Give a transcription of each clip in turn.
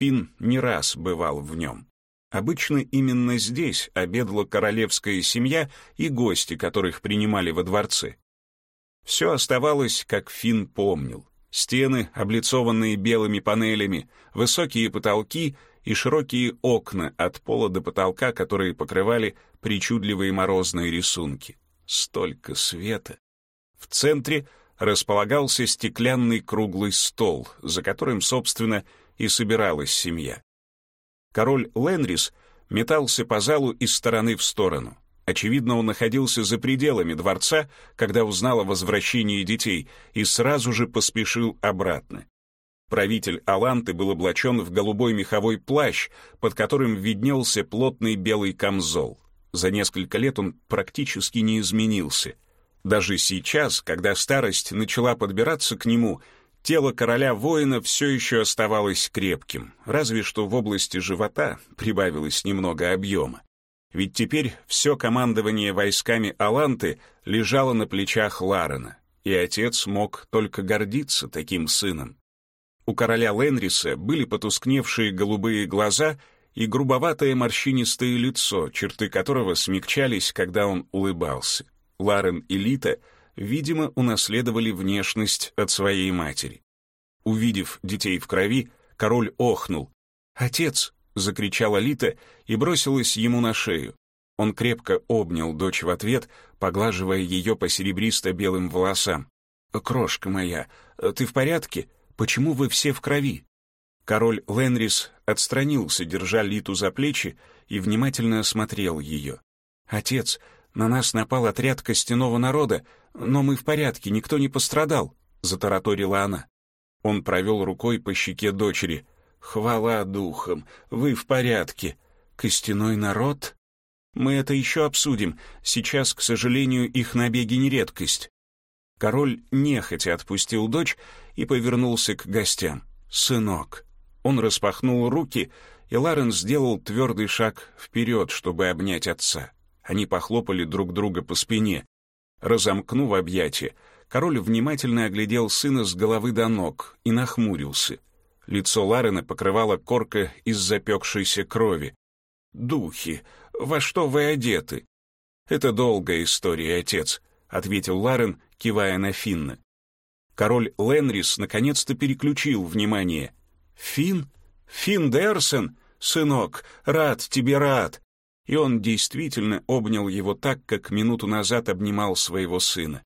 Финн не раз бывал в нем. Обычно именно здесь обедала королевская семья и гости, которых принимали во дворце. Все оставалось, как Финн помнил. Стены, облицованные белыми панелями, высокие потолки и широкие окна от пола до потолка, которые покрывали причудливые морозные рисунки. Столько света! В центре располагался стеклянный круглый стол, за которым, собственно, и собиралась семья. Король Ленрис метался по залу из стороны в сторону. Очевидно, он находился за пределами дворца, когда узнал о возвращении детей, и сразу же поспешил обратно. Правитель Аланты был облачен в голубой меховой плащ, под которым виднелся плотный белый камзол. За несколько лет он практически не изменился. Даже сейчас, когда старость начала подбираться к нему, Тело короля-воина все еще оставалось крепким, разве что в области живота прибавилось немного объема. Ведь теперь все командование войсками Аланты лежало на плечах Ларена, и отец мог только гордиться таким сыном. У короля Ленриса были потускневшие голубые глаза и грубоватое морщинистое лицо, черты которого смягчались, когда он улыбался. Ларен и Лита — видимо, унаследовали внешность от своей матери. Увидев детей в крови, король охнул. «Отец!» — закричала Лита и бросилась ему на шею. Он крепко обнял дочь в ответ, поглаживая ее по серебристо-белым волосам. «Крошка моя, ты в порядке? Почему вы все в крови?» Король Ленрис отстранился, держа Литу за плечи, и внимательно осмотрел ее. «Отец, на нас напал отряд костяного народа, но мы в порядке, никто не пострадал», — затараторила она. Он провел рукой по щеке дочери. «Хвала духам, вы в порядке. Костяной народ?» «Мы это еще обсудим. Сейчас, к сожалению, их набеги не редкость». Король нехотя отпустил дочь и повернулся к гостям. «Сынок». Он распахнул руки, и Ларен сделал твердый шаг вперед, чтобы обнять отца. Они похлопали друг друга по спине. Разомкнув объятия, король внимательно оглядел сына с головы до ног и нахмурился. Лицо Ларена покрывала корка из запекшейся крови. «Духи, во что вы одеты?» «Это долгая история, отец», — ответил Ларен, кивая на Финна. Король Ленрис наконец-то переключил внимание. «Фин? Фин Дерсен? Сынок, рад тебе, рад!» И он действительно обнял его так, как минуту назад обнимал своего сына.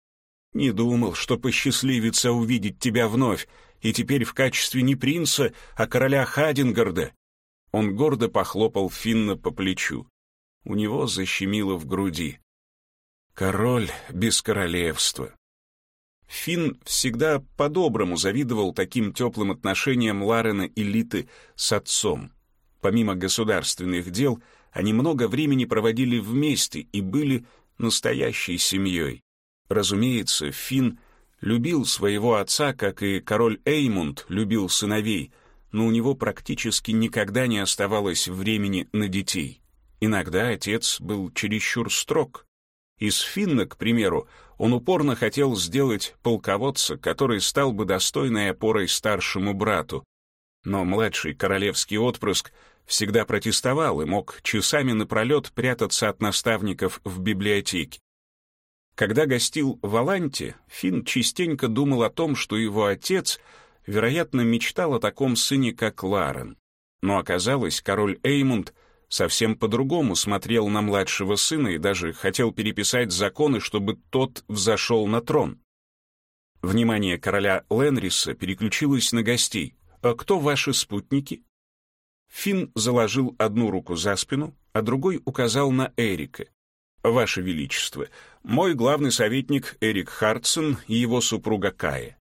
«Не думал, что посчастливится увидеть тебя вновь, и теперь в качестве не принца, а короля Хадингарда». Он гордо похлопал Финна по плечу. У него защемило в груди. Король без королевства. Финн всегда по-доброму завидовал таким теплым отношениям Ларена и Литы с отцом. Помимо государственных дел — они много времени проводили вместе и были настоящей семьей. Разумеется, Финн любил своего отца, как и король Эймунд любил сыновей, но у него практически никогда не оставалось времени на детей. Иногда отец был чересчур строг. Из Финна, к примеру, он упорно хотел сделать полководца, который стал бы достойной опорой старшему брату. Но младший королевский отпрыск всегда протестовал и мог часами напролет прятаться от наставников в библиотеке. Когда гостил в Аланте, Финн частенько думал о том, что его отец, вероятно, мечтал о таком сыне, как Ларен. Но оказалось, король Эймунд совсем по-другому смотрел на младшего сына и даже хотел переписать законы, чтобы тот взошел на трон. Внимание короля Ленриса переключилось на гостей. «А кто ваши спутники?» Финн заложил одну руку за спину, а другой указал на Эрика. «Ваше Величество, мой главный советник Эрик Хартсон и его супруга Кая».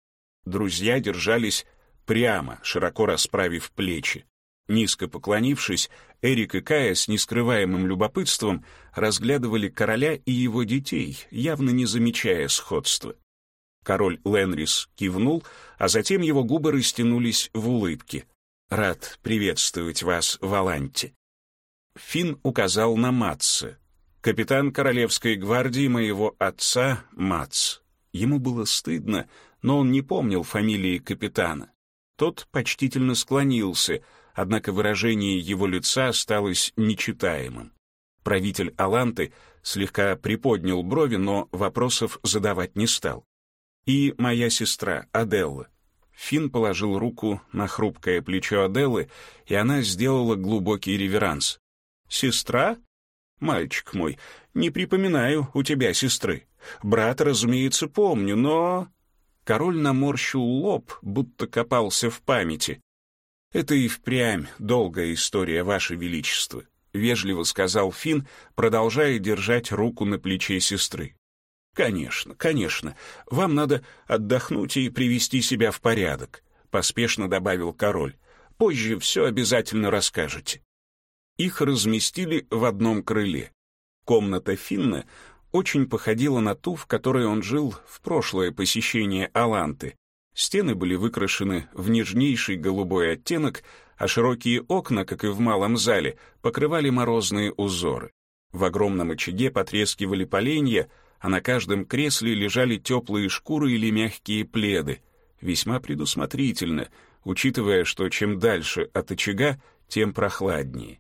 Друзья держались прямо, широко расправив плечи. Низко поклонившись, Эрик и Кая с нескрываемым любопытством разглядывали короля и его детей, явно не замечая сходства. Король Ленрис кивнул, а затем его губы растянулись в улыбке. Рад приветствовать вас в Аланте». Финн указал на Матца. Капитан Королевской гвардии моего отца Мац. Ему было стыдно, но он не помнил фамилии капитана. Тот почтительно склонился, однако выражение его лица осталось нечитаемым. Правитель Аланты слегка приподнял брови, но вопросов задавать не стал. «И моя сестра, Аделла». Финн положил руку на хрупкое плечо Аделлы, и она сделала глубокий реверанс. «Сестра? Мальчик мой, не припоминаю у тебя сестры. Брат, разумеется, помню, но...» Король наморщил лоб, будто копался в памяти. «Это и впрямь долгая история, Ваше Величество», — вежливо сказал Финн, продолжая держать руку на плече сестры. «Конечно, конечно. Вам надо отдохнуть и привести себя в порядок», — поспешно добавил король. «Позже все обязательно расскажете». Их разместили в одном крыле. Комната Финна очень походила на ту, в которой он жил в прошлое посещение Аланты. Стены были выкрашены в нежнейший голубой оттенок, а широкие окна, как и в малом зале, покрывали морозные узоры. В огромном очаге потрескивали поленья, а на каждом кресле лежали теплые шкуры или мягкие пледы. Весьма предусмотрительно, учитывая, что чем дальше от очага, тем прохладнее.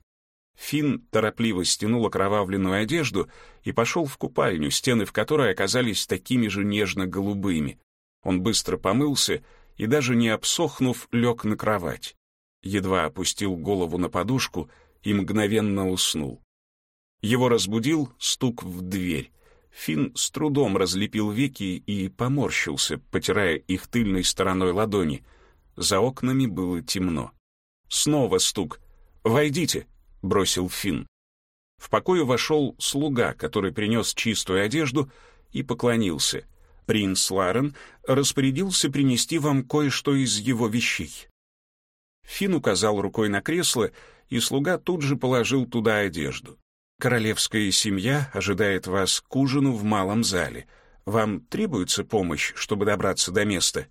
Финн торопливо стянул окровавленную одежду и пошел в купальню, стены в которой оказались такими же нежно-голубыми. Он быстро помылся и, даже не обсохнув, лег на кровать. Едва опустил голову на подушку и мгновенно уснул. Его разбудил стук в дверь. Финн с трудом разлепил веки и поморщился, потирая их тыльной стороной ладони. За окнами было темно. Снова стук. «Войдите!» — бросил Финн. В покое вошел слуга, который принес чистую одежду и поклонился. Принц Ларен распорядился принести вам кое-что из его вещей. Финн указал рукой на кресло, и слуга тут же положил туда одежду. Королевская семья ожидает вас к ужину в малом зале. Вам требуется помощь, чтобы добраться до места?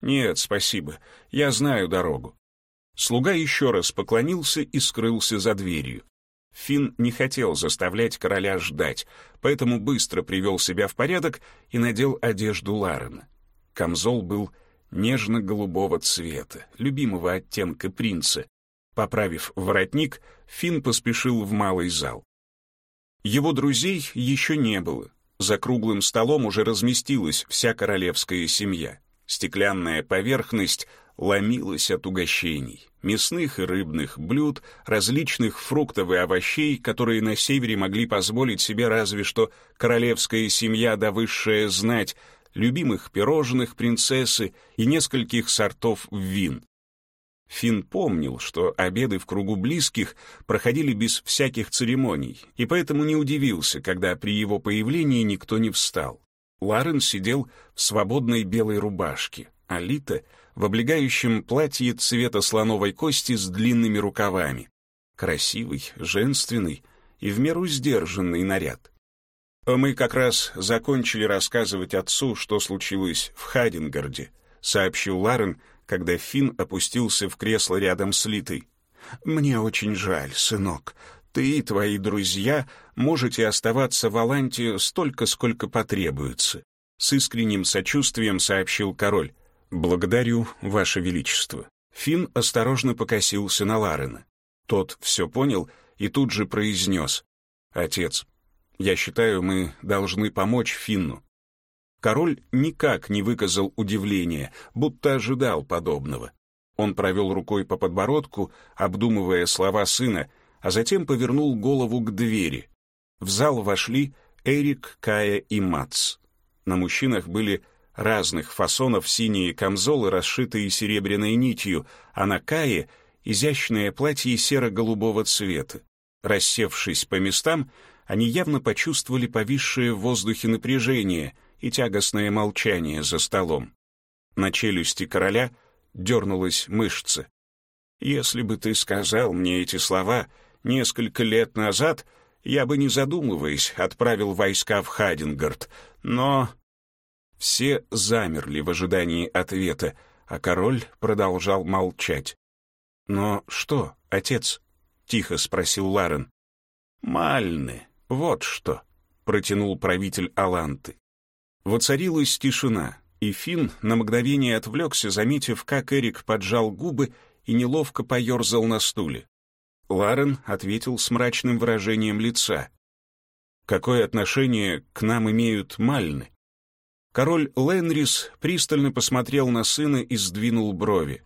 Нет, спасибо. Я знаю дорогу. Слуга еще раз поклонился и скрылся за дверью. Финн не хотел заставлять короля ждать, поэтому быстро привел себя в порядок и надел одежду Ларена. Камзол был нежно-голубого цвета, любимого оттенка принца. Поправив воротник, Финн поспешил в малый зал. Его друзей еще не было. За круглым столом уже разместилась вся королевская семья. Стеклянная поверхность ломилась от угощений, мясных и рыбных блюд, различных фруктов и овощей, которые на севере могли позволить себе разве что королевская семья да высшая знать, любимых пирожных принцессы и нескольких сортов вин. Финн помнил, что обеды в кругу близких проходили без всяких церемоний, и поэтому не удивился, когда при его появлении никто не встал. Ларен сидел в свободной белой рубашке, а Лита — в облегающем платье цвета слоновой кости с длинными рукавами. Красивый, женственный и в меру сдержанный наряд. «Мы как раз закончили рассказывать отцу, что случилось в Хадингарде», сообщил Ларен, когда Финн опустился в кресло рядом с Литой. «Мне очень жаль, сынок. Ты и твои друзья можете оставаться в Аланте столько, сколько потребуется», с искренним сочувствием сообщил король. «Благодарю, Ваше Величество». Финн осторожно покосился на Ларена. Тот все понял и тут же произнес. «Отец, я считаю, мы должны помочь Финну». Король никак не выказал удивления, будто ожидал подобного. Он провел рукой по подбородку, обдумывая слова сына, а затем повернул голову к двери. В зал вошли Эрик, Кая и Мац. На мужчинах были разных фасонов синие камзолы, расшитые серебряной нитью, а на Кае — изящное платье серо-голубого цвета. Рассевшись по местам, они явно почувствовали повисшее в воздухе напряжение — и тягостное молчание за столом. На челюсти короля дернулась мышца. «Если бы ты сказал мне эти слова несколько лет назад, я бы, не задумываясь, отправил войска в Хадингард, но...» Все замерли в ожидании ответа, а король продолжал молчать. «Но что, отец?» — тихо спросил Ларен. «Мальны, вот что», — протянул правитель Аланты. Воцарилась тишина, и Финн на мгновение отвлекся, заметив, как Эрик поджал губы и неловко поерзал на стуле. Ларен ответил с мрачным выражением лица. «Какое отношение к нам имеют мальны?» Король Ленрис пристально посмотрел на сына и сдвинул брови.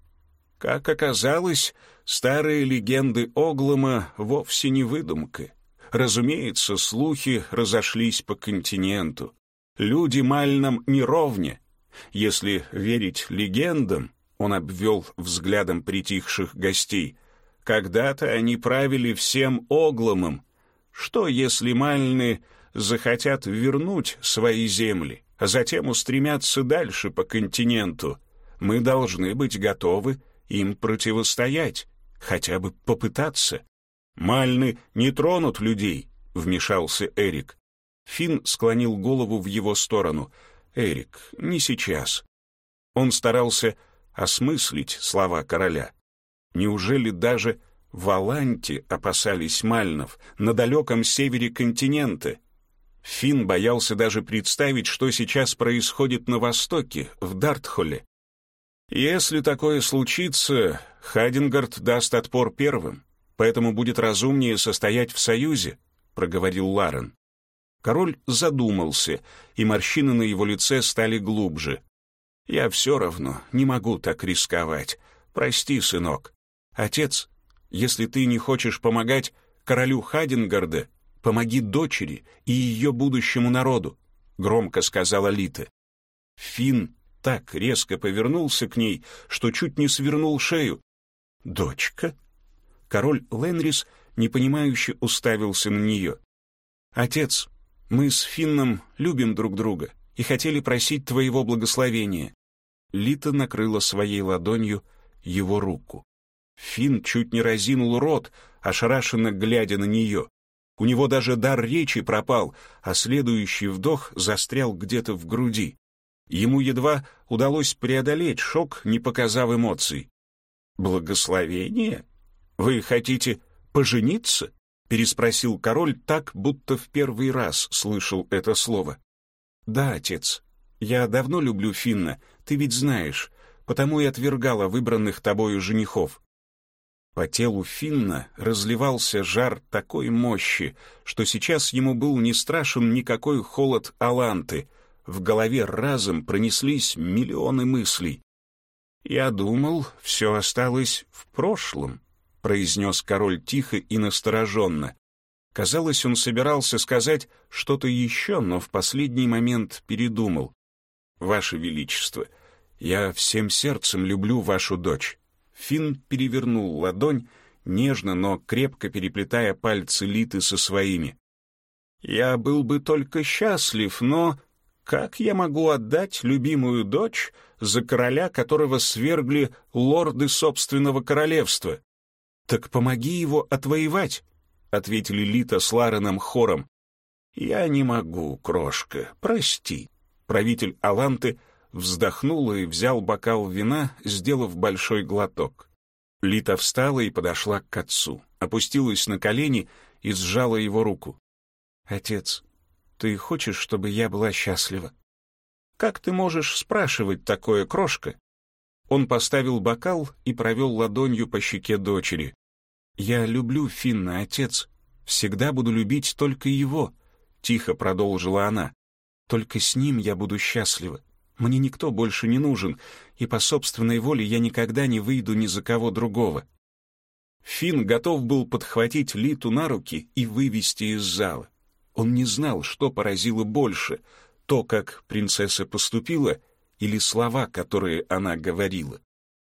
Как оказалось, старые легенды Оглома вовсе не выдумка. Разумеется, слухи разошлись по континенту. Люди Мальнам не ровня. Если верить легендам, он обвел взглядом притихших гостей, когда-то они правили всем Огломом. Что, если Мальны захотят вернуть свои земли? а затем устремятся дальше по континенту. Мы должны быть готовы им противостоять, хотя бы попытаться. Мальны не тронут людей, вмешался Эрик. Фин склонил голову в его сторону. Эрик, не сейчас. Он старался осмыслить слова короля. Неужели даже в Аланте опасались мальнов, на далеком севере континента? Финн боялся даже представить, что сейчас происходит на Востоке, в Дартхолле. Если такое случится, Хадингард даст отпор первым, поэтому будет разумнее состоять в союзе, проговорил Ларен. Король задумался, и морщины на его лице стали глубже. Я все равно не могу так рисковать. Прости, сынок. Отец, если ты не хочешь помогать королю Хадингарда, Помоги дочери и ее будущему народу», — громко сказала Лита. Финн так резко повернулся к ней, что чуть не свернул шею. «Дочка?» Король Ленрис непонимающе уставился на нее. «Отец, мы с Финном любим друг друга и хотели просить твоего благословения». Лита накрыла своей ладонью его руку. Финн чуть не разинул рот, ошарашенно глядя на нее. У него даже дар речи пропал, а следующий вдох застрял где-то в груди. Ему едва удалось преодолеть шок, не показав эмоций. «Благословение? Вы хотите пожениться?» — переспросил король так, будто в первый раз слышал это слово. «Да, отец. Я давно люблю Финна, ты ведь знаешь, потому и отвергала выбранных тобою женихов. По телу Финна разливался жар такой мощи, что сейчас ему был не страшен никакой холод Аланты. В голове разом пронеслись миллионы мыслей. «Я думал, все осталось в прошлом», — произнес король тихо и настороженно. Казалось, он собирался сказать что-то еще, но в последний момент передумал. «Ваше Величество, я всем сердцем люблю вашу дочь. Финн перевернул ладонь, нежно, но крепко переплетая пальцы Литы со своими. «Я был бы только счастлив, но как я могу отдать любимую дочь за короля, которого свергли лорды собственного королевства?» «Так помоги его отвоевать», — ответили Лита с Лареном хором. «Я не могу, крошка, прости». Правитель Аланты вздохнул и взял бокал вина, сделав большой глоток. Лита встала и подошла к отцу, опустилась на колени и сжала его руку. «Отец, ты хочешь, чтобы я была счастлива?» «Как ты можешь спрашивать такое, крошка?» Он поставил бокал и провел ладонью по щеке дочери. «Я люблю Финна, отец. Всегда буду любить только его», — тихо продолжила она. «Только с ним я буду счастлива. Мне никто больше не нужен, и по собственной воле я никогда не выйду ни за кого другого. Финн готов был подхватить Литу на руки и вывести из зала. Он не знал, что поразило больше — то, как принцесса поступила, или слова, которые она говорила.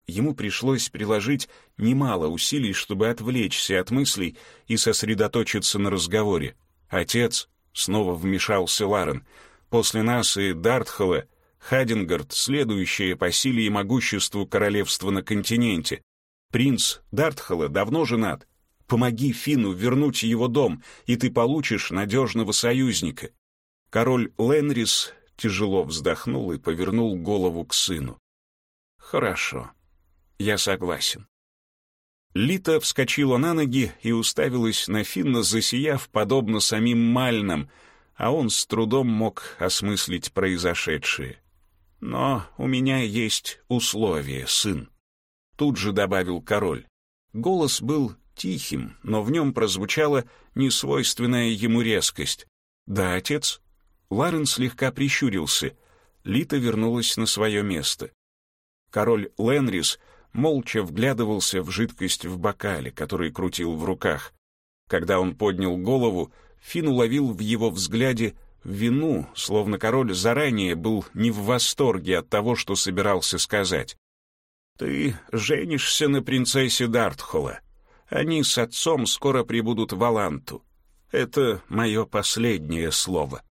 Ему пришлось приложить немало усилий, чтобы отвлечься от мыслей и сосредоточиться на разговоре. «Отец», — снова вмешался Ларен, — «после нас и Дартхола Хадингард — следующее по силе и могуществу королевство на континенте. Принц Дартхала давно женат. Помоги Фину вернуть его дом, и ты получишь надежного союзника. Король Ленрис тяжело вздохнул и повернул голову к сыну. «Хорошо, я согласен». Лита вскочила на ноги и уставилась на Финна, засияв подобно самим Мальнам, а он с трудом мог осмыслить произошедшее. Но у меня есть условие, сын. тут же добавил король. Голос был тихим, но в нем прозвучала несвойственная ему резкость. «Да, отец?» Ларен слегка прищурился. Лита вернулась на свое место. Король Ленрис молча вглядывался в жидкость в бокале, который крутил в руках. Когда он поднял голову, Фин уловил в его взгляде вину, словно король заранее был не в восторге от того, что собирался сказать. «Ты женишься на принцессе Дартхола. Они с отцом скоро прибудут в Аланту. Это мое последнее слово».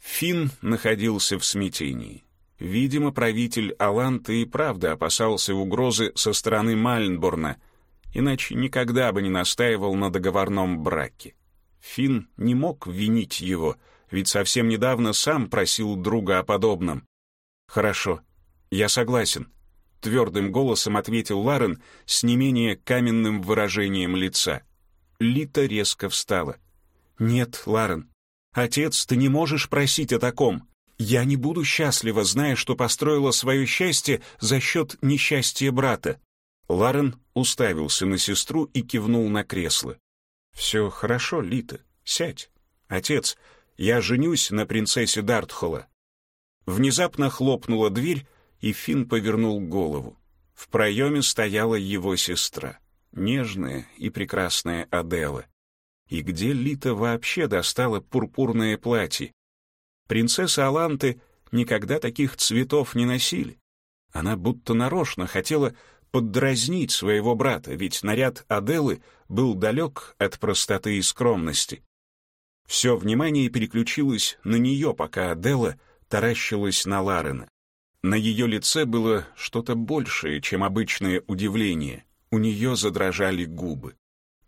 Фин находился в смятении. Видимо, правитель Аланты и правда опасался угрозы со стороны Мальнборна, иначе никогда бы не настаивал на договорном браке. Фин не мог винить его, ведь совсем недавно сам просил друга о подобном. «Хорошо, я согласен», — твердым голосом ответил Ларен с не менее каменным выражением лица. Лита резко встала. «Нет, Ларен, отец, ты не можешь просить о таком. Я не буду счастлива, зная, что построила свое счастье за счет несчастья брата». Ларен уставился на сестру и кивнул на кресло. «Все хорошо, Лита, сядь. Отец, я женюсь на принцессе Дартхола». Внезапно хлопнула дверь, и Финн повернул голову. В проеме стояла его сестра, нежная и прекрасная Адела. И где Лита вообще достала пурпурное платье? Принцесса Аланты никогда таких цветов не носили. Она будто нарочно хотела поддразнить своего брата, ведь наряд Аделы был далек от простоты и скромности. Все внимание переключилось на нее, пока Адела таращилась на Ларена. На ее лице было что-то большее, чем обычное удивление. У нее задрожали губы.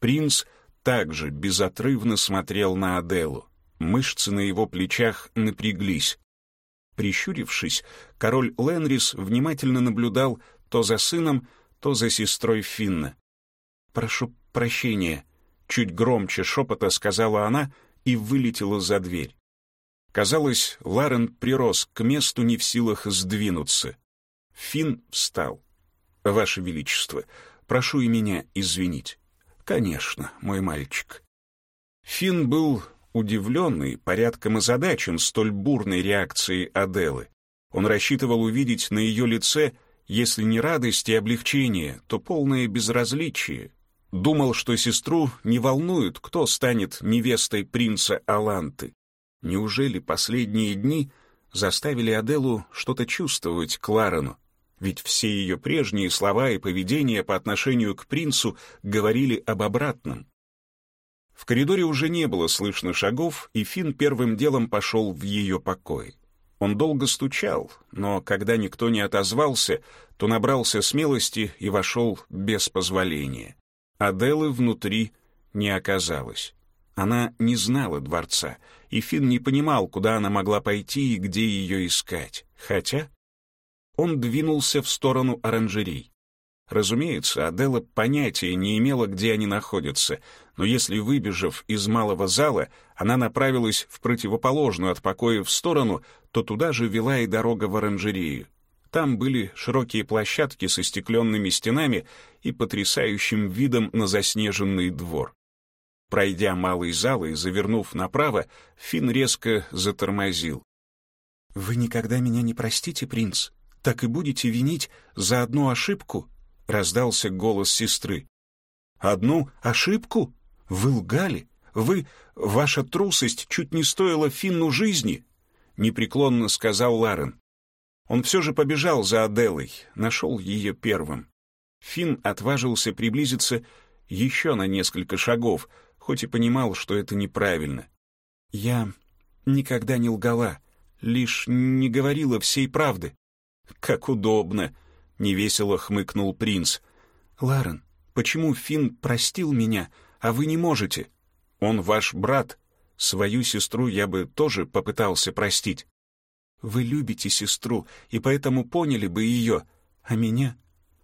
Принц также безотрывно смотрел на Аделу. Мышцы на его плечах напряглись. Прищурившись, король Ленрис внимательно наблюдал то за сыном, то за сестрой Финна. «Прошу прощения», — чуть громче шепота сказала она и вылетела за дверь. Казалось, Ларен прирос к месту не в силах сдвинуться. Финн встал. «Ваше Величество, прошу и меня извинить». «Конечно, мой мальчик». Финн был удивленный, порядком озадачен столь бурной реакцией Аделы. Он рассчитывал увидеть на ее лице если не радость и облегчение, то полное безразличие. Думал, что сестру не волнует, кто станет невестой принца Аланты. Неужели последние дни заставили Аделу что-то чувствовать к Ларену? Ведь все ее прежние слова и поведение по отношению к принцу говорили об обратном. В коридоре уже не было слышно шагов, и Финн первым делом пошел в ее покой. Он долго стучал, но когда никто не отозвался, то набрался смелости и вошел без позволения. Аделы внутри не оказалось. Она не знала дворца, и Финн не понимал, куда она могла пойти и где ее искать. Хотя он двинулся в сторону оранжерей. Разумеется, Адела понятия не имела, где они находятся, но если, выбежав из малого зала, она направилась в противоположную от покоя в сторону, то туда же вела и дорога в оранжерею. Там были широкие площадки со стекленными стенами и потрясающим видом на заснеженный двор. Пройдя малый зал и завернув направо, Финн резко затормозил. «Вы никогда меня не простите, принц? Так и будете винить за одну ошибку?» — раздался голос сестры. «Одну ошибку? Вы лгали? Вы... Ваша трусость чуть не стоила Финну жизни?» — непреклонно сказал Ларен. Он все же побежал за Аделой, нашел ее первым. Финн отважился приблизиться еще на несколько шагов, хоть и понимал, что это неправильно. «Я никогда не лгала, лишь не говорила всей правды». «Как удобно!» — невесело хмыкнул принц. «Ларен, почему Финн простил меня, а вы не можете? Он ваш брат. Свою сестру я бы тоже попытался простить. Вы любите сестру, и поэтому поняли бы ее, а меня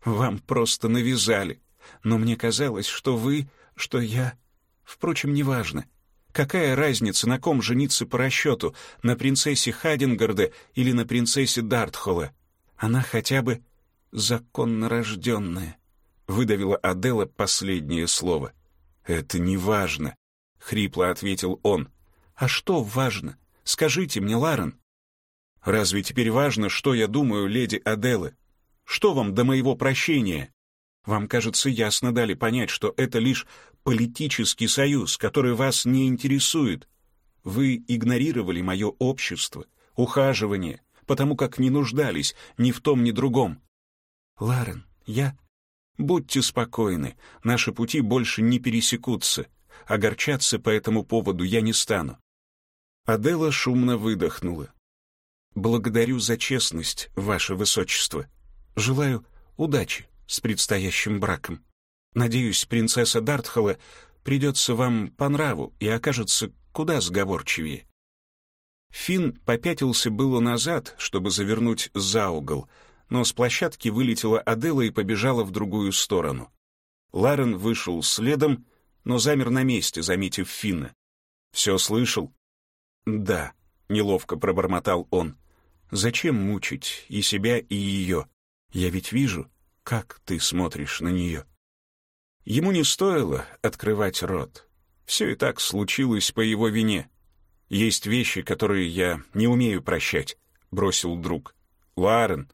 вам просто навязали. Но мне казалось, что вы, что я... Впрочем, неважно. Какая разница, на ком жениться по расчету, на принцессе Хадингарде или на принцессе Дартхола? Она хотя бы законно рожденная», — выдавила Адела последнее слово. «Это не важно», — хрипло ответил он. «А что важно? Скажите мне, Ларен». «Разве теперь важно, что я думаю, леди Аделы? Что вам до моего прощения? Вам, кажется, ясно дали понять, что это лишь политический союз, который вас не интересует. Вы игнорировали мое общество, ухаживание, потому как не нуждались ни в том, ни другом. Ларен, я... Будьте спокойны, наши пути больше не пересекутся. Огорчаться по этому поводу я не стану. Адела шумно выдохнула. «Благодарю за честность, ваше высочество. Желаю удачи с предстоящим браком. Надеюсь, принцесса Дартхола придется вам по нраву и окажется куда сговорчивее». Финн попятился было назад, чтобы завернуть за угол, но с площадки вылетела Адела и побежала в другую сторону. Ларен вышел следом, но замер на месте, заметив Финна. «Все слышал?» «Да», — неловко пробормотал он. «Зачем мучить и себя, и ее? Я ведь вижу, как ты смотришь на нее». Ему не стоило открывать рот. Все и так случилось по его вине. «Есть вещи, которые я не умею прощать», — бросил друг. «Ларен».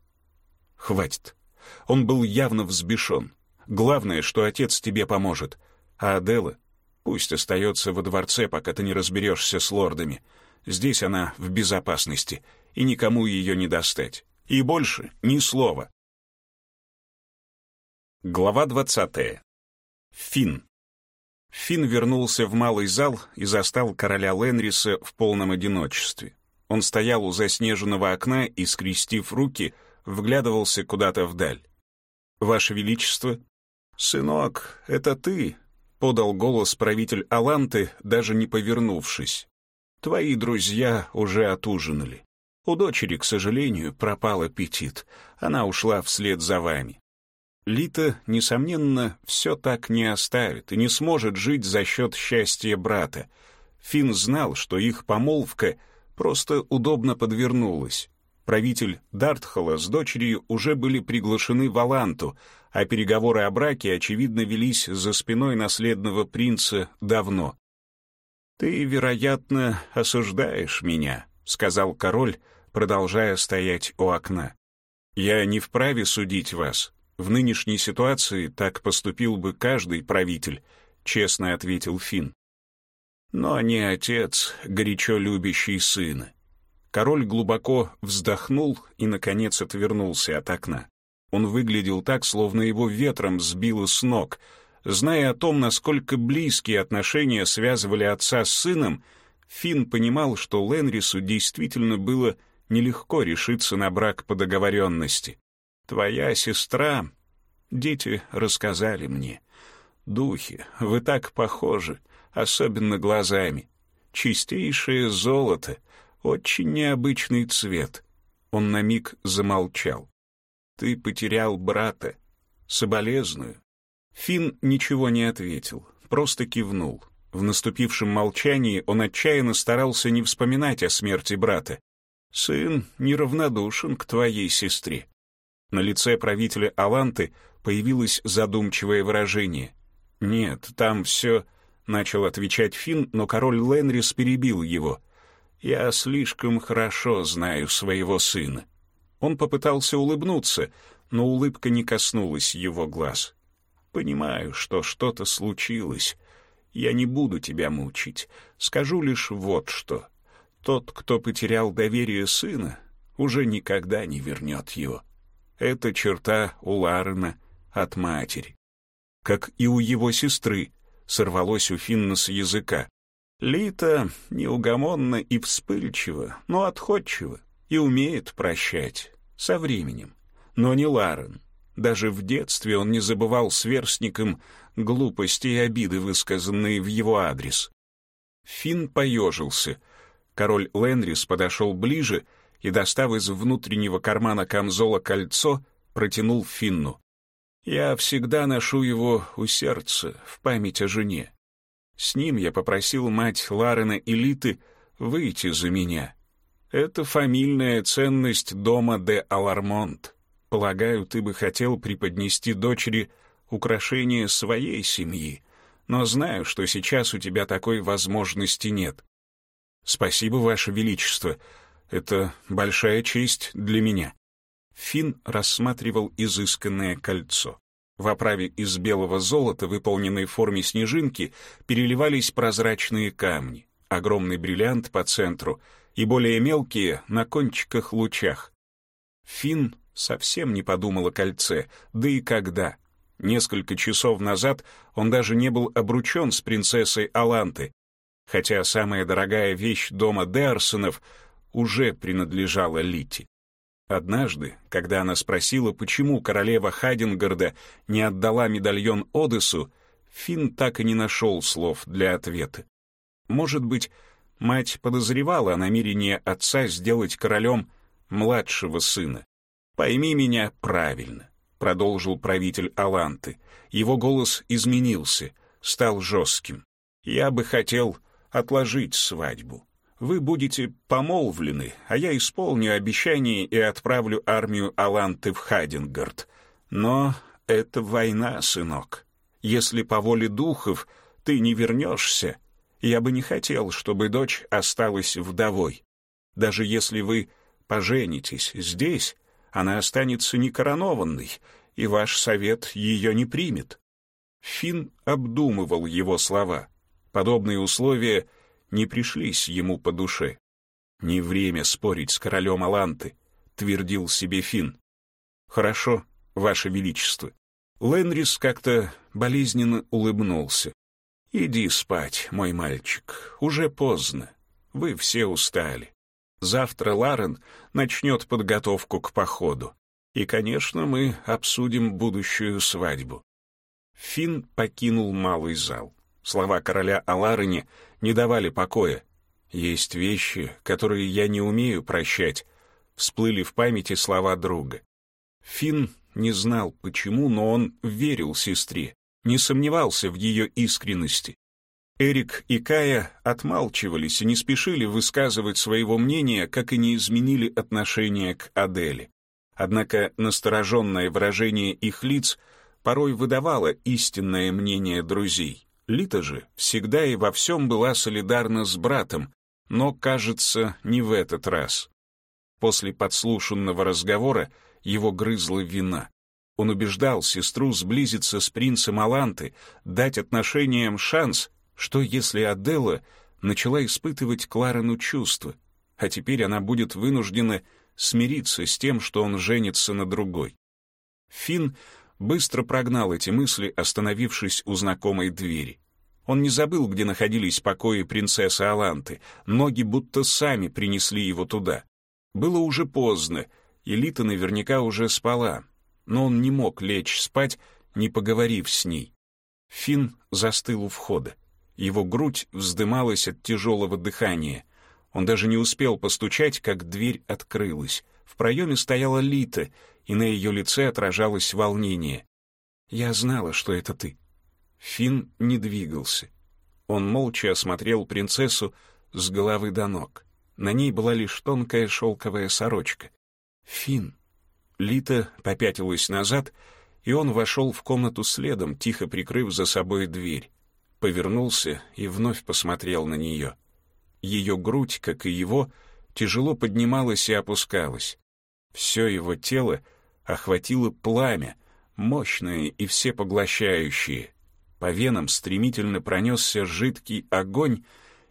«Хватит». Он был явно взбешен. «Главное, что отец тебе поможет. А Адела пусть остается во дворце, пока ты не разберешься с лордами. Здесь она в безопасности, и никому ее не достать. И больше ни слова». Глава двадцатая. Фин. Фин вернулся в малый зал и застал короля Ленриса в полном одиночестве. Он стоял у заснеженного окна и, скрестив руки, вглядывался куда-то вдаль. «Ваше Величество!» «Сынок, это ты!» — подал голос правитель Аланты, даже не повернувшись. «Твои друзья уже отужинали. У дочери, к сожалению, пропал аппетит. Она ушла вслед за вами. Лита, несомненно, все так не оставит и не сможет жить за счет счастья брата. Финн знал, что их помолвка просто удобно подвернулась. Правитель Дартхола с дочерью уже были приглашены в Аланту, а переговоры о браке, очевидно, велись за спиной наследного принца давно. «Ты, вероятно, осуждаешь меня», — сказал король, продолжая стоять у окна. «Я не вправе судить вас», в нынешней ситуации так поступил бы каждый правитель, честно ответил Финн. Но не отец, горячо любящий сына. Король глубоко вздохнул и, наконец, отвернулся от окна. Он выглядел так, словно его ветром сбило с ног. Зная о том, насколько близкие отношения связывали отца с сыном, Финн понимал, что Ленрису действительно было нелегко решиться на брак по договоренности. Твоя сестра, дети рассказали мне. Духи, вы так похожи, особенно глазами. Чистейшее золото, очень необычный цвет. Он на миг замолчал. Ты потерял брата. Соболезную. Фин ничего не ответил, просто кивнул. В наступившем молчании он отчаянно старался не вспоминать о смерти брата. Сын неравнодушен к твоей сестре. На лице правителя Аланты появилось задумчивое выражение. «Нет, там все...» — начал отвечать Финн, но король Ленрис перебил его. «Я слишком хорошо знаю своего сына». Он попытался улыбнуться, но улыбка не коснулась его глаз. «Понимаю, что что-то случилось. Я не буду тебя мучить. Скажу лишь вот что. Тот, кто потерял доверие сына, уже никогда не вернет его». Эта черта у Ларена от матери. Как и у его сестры, сорвалось у Финна с языка. Лита неугомонна и вспыльчива, но отходчива и умеет прощать со временем. Но не Ларен. Даже в детстве он не забывал сверстникам глупости и обиды, высказанные в его адрес. Финн поежился. Король Ленрис подошел ближе и, достав из внутреннего кармана камзола кольцо, протянул Финну. «Я всегда ношу его у сердца, в память о жене. С ним я попросил мать Ларена Элиты выйти за меня. Это фамильная ценность дома де Алармонт. Полагаю, ты бы хотел преподнести дочери украшение своей семьи, но знаю, что сейчас у тебя такой возможности нет. Спасибо, Ваше Величество. Это большая честь для меня. Фин рассматривал изысканное кольцо. В оправе из белого золота, выполненной в форме снежинки, переливались прозрачные камни, огромный бриллиант по центру и более мелкие на кончиках лучах. Фин совсем не подумал о кольце, да и когда. Несколько часов назад он даже не был обручен с принцессой Аланты, хотя самая дорогая вещь дома Дерсонов уже принадлежала Лити. Однажды, когда она спросила, почему королева Хадингарда не отдала медальон Одессу, Финн так и не нашел слов для ответа. Может быть, мать подозревала о намерении отца сделать королем младшего сына. «Пойми меня правильно», — продолжил правитель Аланты. Его голос изменился, стал жестким. «Я бы хотел отложить свадьбу. Вы будете помолвлены, а я исполню обещание и отправлю армию Аланты в Хадингард. Но это война, сынок. Если по воле духов ты не вернешься, я бы не хотел, чтобы дочь осталась вдовой. Даже если вы поженитесь здесь, она останется некоронованной, и ваш совет ее не примет. Фин обдумывал его слова. Подобные условия не пришлись ему по душе. «Не время спорить с королем Аланты», — твердил себе Фин. «Хорошо, ваше величество». Ленрис как-то болезненно улыбнулся. «Иди спать, мой мальчик, уже поздно. Вы все устали. Завтра Ларен начнет подготовку к походу. И, конечно, мы обсудим будущую свадьбу». Фин покинул малый зал. Слова короля о Ларене не давали покоя. Есть вещи, которые я не умею прощать. Всплыли в памяти слова друга. Финн не знал, почему, но он верил сестре, не сомневался в ее искренности. Эрик и Кая отмалчивались и не спешили высказывать своего мнения, как и не изменили отношение к Аделе. Однако настороженное выражение их лиц порой выдавало истинное мнение друзей. Лита же всегда и во всем была солидарна с братом, но, кажется, не в этот раз. После подслушанного разговора его грызла вина. Он убеждал сестру сблизиться с принцем Аланты, дать отношениям шанс, что если Аделла начала испытывать Кларену чувства, а теперь она будет вынуждена смириться с тем, что он женится на другой. Финн быстро прогнал эти мысли, остановившись у знакомой двери. Он не забыл, где находились покои принцессы Аланты, ноги будто сами принесли его туда. Было уже поздно, и Лита наверняка уже спала, но он не мог лечь спать, не поговорив с ней. Фин застыл у входа. Его грудь вздымалась от тяжелого дыхания. Он даже не успел постучать, как дверь открылась. В проеме стояла Лита, и на ее лице отражалось волнение. «Я знала, что это ты». Фин не двигался. Он молча осмотрел принцессу с головы до ног. На ней была лишь тонкая шелковая сорочка. Фин. Лита попятилась назад, и он вошел в комнату следом, тихо прикрыв за собой дверь. Повернулся и вновь посмотрел на нее. Ее грудь, как и его, тяжело поднималась и опускалась. Все его тело охватило пламя, мощное и всепоглощающее. По венам стремительно пронесся жидкий огонь,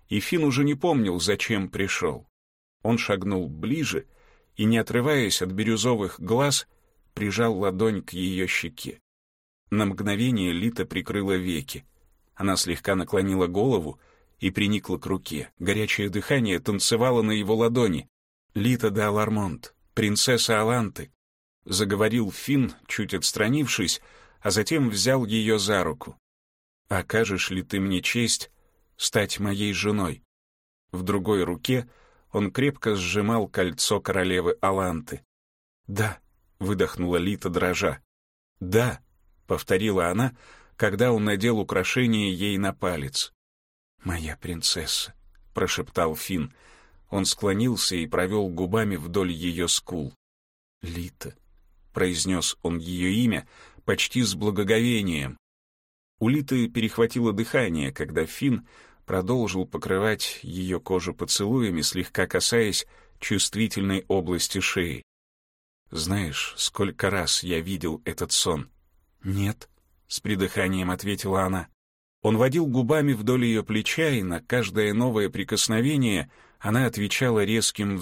и Фин уже не помнил, зачем пришел. Он шагнул ближе и, не отрываясь от бирюзовых глаз, прижал ладонь к ее щеке. На мгновение Лита прикрыла веки. Она слегка наклонила голову и приникла к руке. Горячее дыхание танцевало на его ладони. «Лита де Алармонт, принцесса Аланты», — заговорил Финн, чуть отстранившись, а затем взял ее за руку. «Окажешь ли ты мне честь стать моей женой?» В другой руке он крепко сжимал кольцо королевы Аланты. «Да», — выдохнула Лита дрожа. «Да», — повторила она, когда он надел украшение ей на палец. «Моя принцесса», — прошептал Фин. Он склонился и провел губами вдоль ее скул. «Лита, произнес он ее имя почти с благоговением. Улита перехватило дыхание, когда Финн продолжил покрывать ее кожу поцелуями, слегка касаясь чувствительной области шеи. «Знаешь, сколько раз я видел этот сон?» «Нет», — с придыханием ответила она. Он водил губами вдоль ее плеча, и на каждое новое прикосновение она отвечала резким